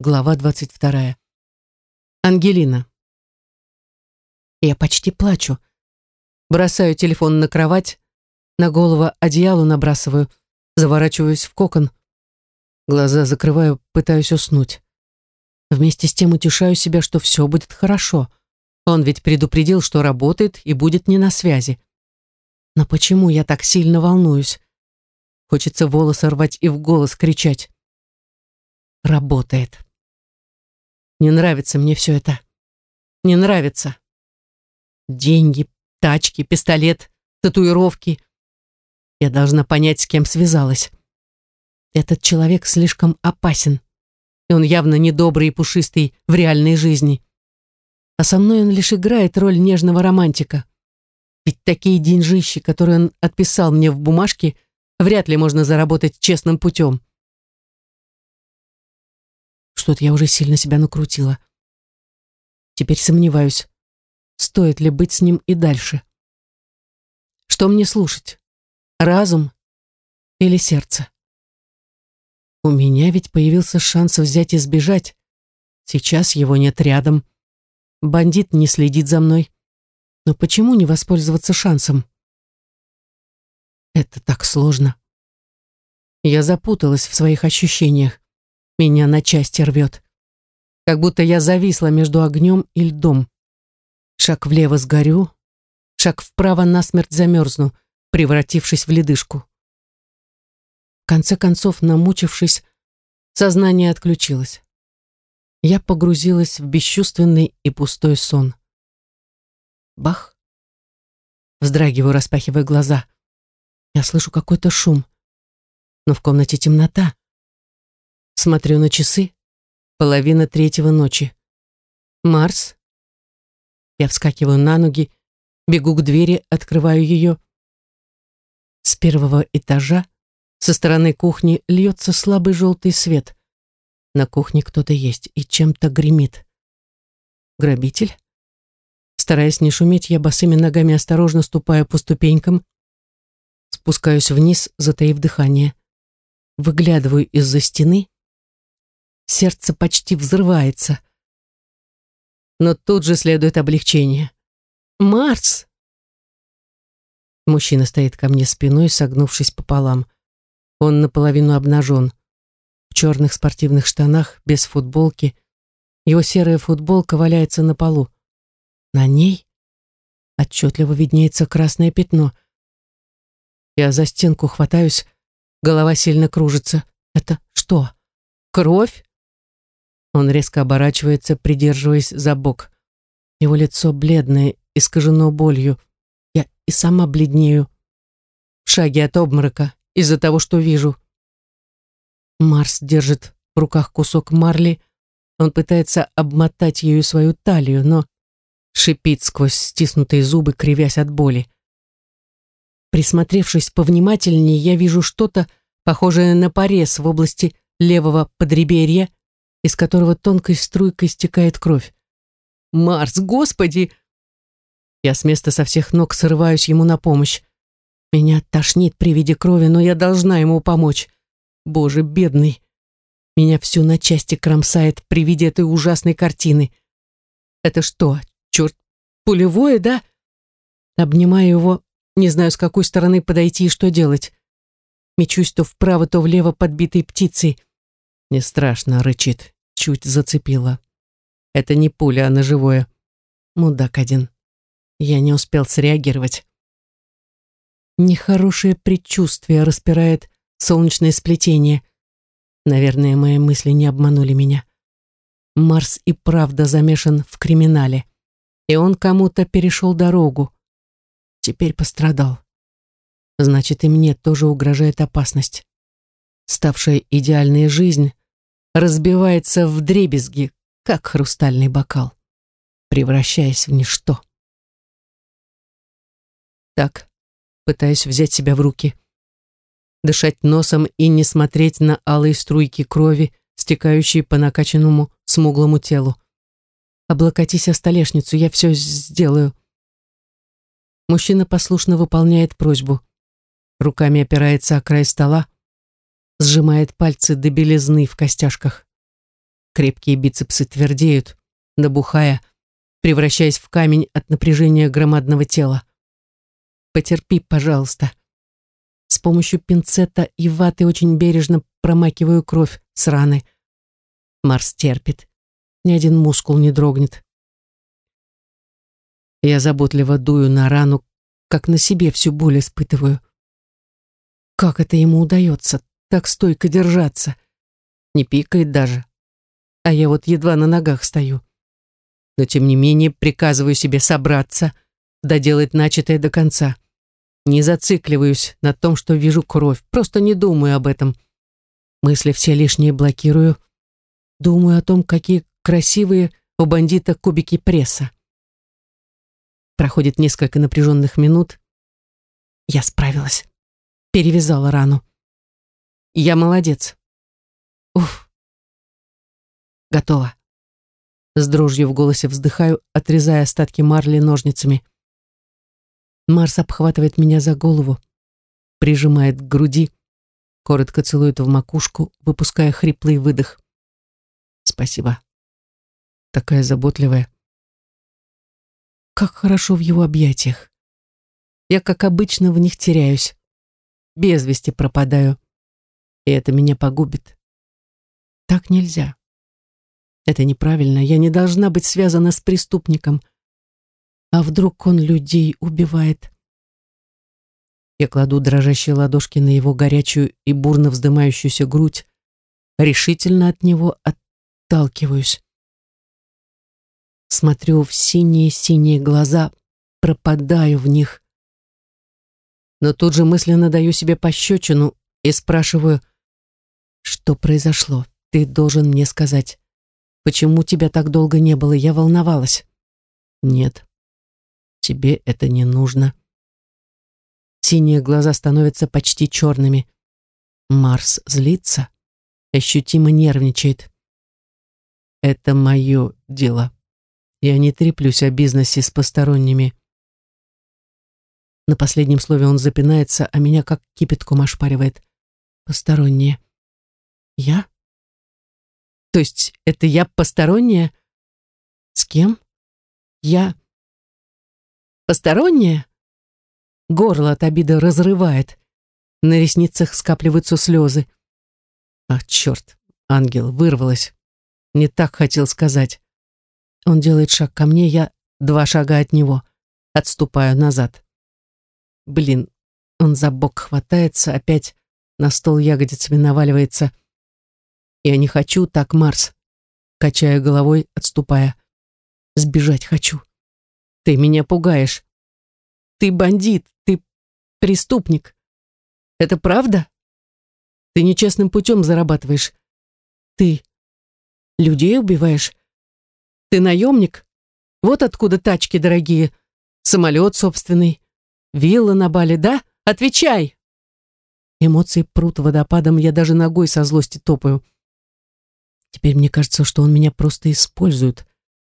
Глава двадцать вторая. Ангелина. Я почти плачу. Бросаю телефон на кровать, на голову одеяло набрасываю, заворачиваюсь в кокон. Глаза закрываю, пытаюсь уснуть. Вместе с тем утешаю себя, что все будет хорошо. Он ведь предупредил, что работает и будет не на связи. Но почему я так сильно волнуюсь? Хочется волосы рвать и в голос кричать. Работает. Не нравится мне все это. Не нравится. Деньги, тачки, пистолет, татуировки. Я должна понять, с кем связалась. Этот человек слишком опасен. И он явно недобрый и пушистый в реальной жизни. А со мной он лишь играет роль нежного романтика. Ведь такие деньжищи, которые он отписал мне в бумажке, вряд ли можно заработать честным путем. Что-то я уже сильно себя накрутила. Теперь сомневаюсь, стоит ли быть с ним и дальше. Что мне слушать? Разум или сердце? У меня ведь появился шанс взять и сбежать. Сейчас его нет рядом. Бандит не следит за мной. Но почему не воспользоваться шансом? Это так сложно. Я запуталась в своих ощущениях. Меня на части рвет. Как будто я зависла между огнем и льдом. Шаг влево сгорю, шаг вправо насмерть замерзну, превратившись в ледышку. В конце концов, намучившись, сознание отключилось. Я погрузилась в бесчувственный и пустой сон. Бах! Вздрагиваю, распахивая глаза. Я слышу какой-то шум, но в комнате темнота. Смотрю на часы. Половина третьего ночи. Марс. Я вскакиваю на ноги, бегу к двери, открываю ее. С первого этажа, со стороны кухни, льется слабый желтый свет. На кухне кто-то есть и чем-то гремит. Грабитель? Стараясь не шуметь, я босыми ногами осторожно ступаю по ступенькам, спускаюсь вниз, затаив дыхание. Выглядываю из-за стены Сердце почти взрывается. Но тут же следует облегчение. «Марс!» Мужчина стоит ко мне спиной, согнувшись пополам. Он наполовину обнажен. В черных спортивных штанах, без футболки. Его серая футболка валяется на полу. На ней отчетливо виднеется красное пятно. Я за стенку хватаюсь, голова сильно кружится. Это что? Кровь? Он резко оборачивается, придерживаясь за бок. Его лицо бледное, искажено болью. Я и сама бледнею. В шаге от обморока из-за того, что вижу. Марс держит в руках кусок марли. Он пытается обмотать ею свою талию, но шипит сквозь стиснутые зубы, кривясь от боли. Присмотревшись повнимательнее, я вижу что-то, похожее на порез в области левого подреберья из которого тонкой струйкой стекает кровь. «Марс, господи!» Я с места со всех ног срываюсь ему на помощь. Меня тошнит при виде крови, но я должна ему помочь. Боже, бедный. Меня всю на части кромсает при виде этой ужасной картины. Это что, черт, пулевое, да? Обнимаю его, не знаю, с какой стороны подойти и что делать. Мечусь то вправо, то влево подбитой птицей. Не страшно, рычит. Чуть зацепила. Это не пуля, а ножевое. Мудак один. Я не успел среагировать. Нехорошее предчувствие распирает солнечное сплетение. Наверное, мои мысли не обманули меня. Марс и правда замешан в криминале. И он кому-то перешел дорогу. Теперь пострадал. Значит, и мне тоже угрожает опасность. Ставшая идеальная жизнь разбивается в дребезги, как хрустальный бокал, превращаясь в ничто. Так, пытаюсь взять себя в руки, дышать носом и не смотреть на алые струйки крови, стекающие по накачанному смуглому телу. Облокотись о столешницу, я все сделаю. Мужчина послушно выполняет просьбу. Руками опирается о край стола, сжимает пальцы до белизны в костяшках. Крепкие бицепсы твердеют, набухая, превращаясь в камень от напряжения громадного тела. Потерпи, пожалуйста. С помощью пинцета и ваты очень бережно промакиваю кровь с раны. Марс терпит. Ни один мускул не дрогнет. Я заботливо дую на рану, как на себе всю боль испытываю. Как это ему удается, так стойко держаться? Не пикает даже. А я вот едва на ногах стою. Но тем не менее приказываю себе собраться, доделать начатое до конца. Не зацикливаюсь на том, что вижу кровь, просто не думаю об этом. Мысли все лишние блокирую. Думаю о том, какие красивые у бандита кубики пресса. Проходит несколько напряженных минут. Я справилась. Перевязала рану. Я молодец. Уф. Готово. С дрожью в голосе вздыхаю, отрезая остатки марли ножницами. Марс обхватывает меня за голову, прижимает к груди, коротко целует в макушку, выпуская хриплый выдох. Спасибо. Такая заботливая. Как хорошо в его объятиях. Я, как обычно, в них теряюсь. Без вести пропадаю. И это меня погубит. Так нельзя. Это неправильно. Я не должна быть связана с преступником. А вдруг он людей убивает? Я кладу дрожащие ладошки на его горячую и бурно вздымающуюся грудь, решительно от него отталкиваюсь смотрю в синие-синие глаза, пропадаю в них. Но тут же мысленно даю себе пощечину и спрашиваю, что произошло, ты должен мне сказать. Почему тебя так долго не было, я волновалась. Нет, тебе это не нужно. Синие глаза становятся почти черными. Марс злится, ощутимо нервничает. Это мое дело. Я не треплюсь о бизнесе с посторонними. На последнем слове он запинается, а меня как кипятком ошпаривает. Посторонние. Я? То есть это я посторонняя? С кем? Я... Посторонняя? Горло от обиды разрывает. На ресницах скапливаются слезы. Ах, черт, ангел, вырвалась. Не так хотел сказать. Он делает шаг ко мне, я два шага от него. Отступаю назад. Блин, он за бок хватается, опять на стол ягодицами наваливается. Я не хочу так, Марс. Качаю головой, отступая. Сбежать хочу. Ты меня пугаешь. Ты бандит, ты преступник. Это правда? Ты нечестным путем зарабатываешь. Ты людей убиваешь. Ты наемник? Вот откуда тачки дорогие, самолет собственный, вилла на Бали, да? Отвечай!» Эмоции прут водопадом, я даже ногой со злости топаю. Теперь мне кажется, что он меня просто использует,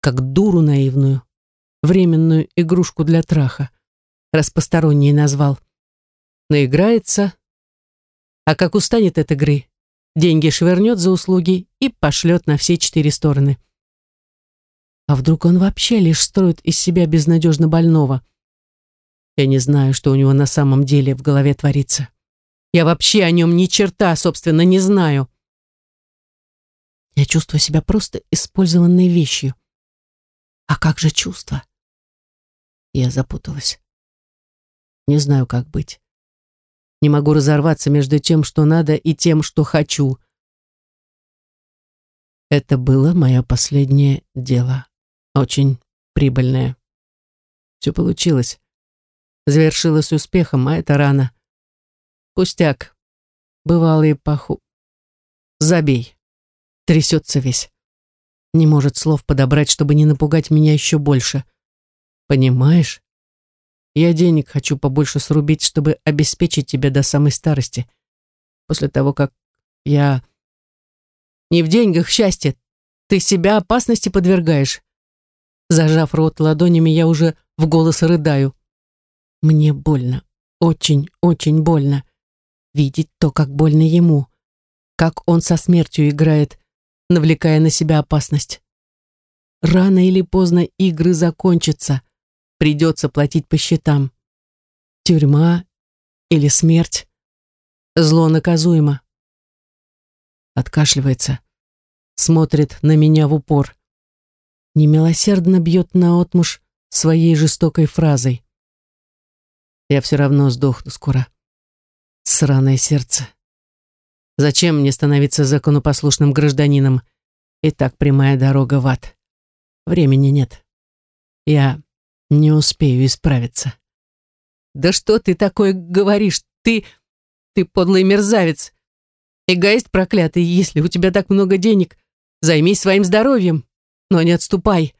как дуру наивную, временную игрушку для траха, раз посторонний назвал. Наиграется, а как устанет от игры, деньги швырнет за услуги и пошлет на все четыре стороны. А вдруг он вообще лишь строит из себя безнадежно больного? Я не знаю, что у него на самом деле в голове творится. Я вообще о нем ни черта, собственно, не знаю. Я чувствую себя просто использованной вещью. А как же чувства? Я запуталась. Не знаю, как быть. Не могу разорваться между тем, что надо, и тем, что хочу. Это было мое последнее дело очень прибыльная. Все получилось. Завершилось успехом, а это рано. Пустяк. Бывалый паху. Забей. Трясется весь. Не может слов подобрать, чтобы не напугать меня еще больше. Понимаешь? Я денег хочу побольше срубить, чтобы обеспечить тебя до самой старости. После того, как я... Не в деньгах счастье. Ты себя опасности подвергаешь. Зажав рот ладонями, я уже в голос рыдаю. Мне больно, очень, очень больно. Видеть то, как больно ему, как он со смертью играет, навлекая на себя опасность. Рано или поздно игры закончатся, придется платить по счетам. Тюрьма или смерть. Зло наказуемо. Откашливается, смотрит на меня в упор. Немилосердно бьет наотмашь своей жестокой фразой. Я все равно сдохну скоро. Сраное сердце. Зачем мне становиться законопослушным гражданином? И так прямая дорога в ад. Времени нет. Я не успею исправиться. Да что ты такое говоришь? Ты... ты подлый мерзавец. Эгоист проклятый, если у тебя так много денег, займись своим здоровьем, но не отступай.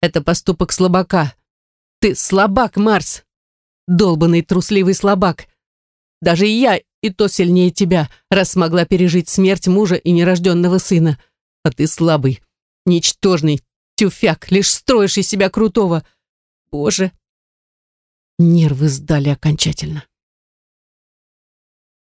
Это поступок слабака. Ты слабак, Марс. Долбанный трусливый слабак. Даже я и то сильнее тебя, раз смогла пережить смерть мужа и нерожденного сына. А ты слабый, ничтожный, тюфяк, лишь строишь из себя крутого. Боже. Нервы сдали окончательно.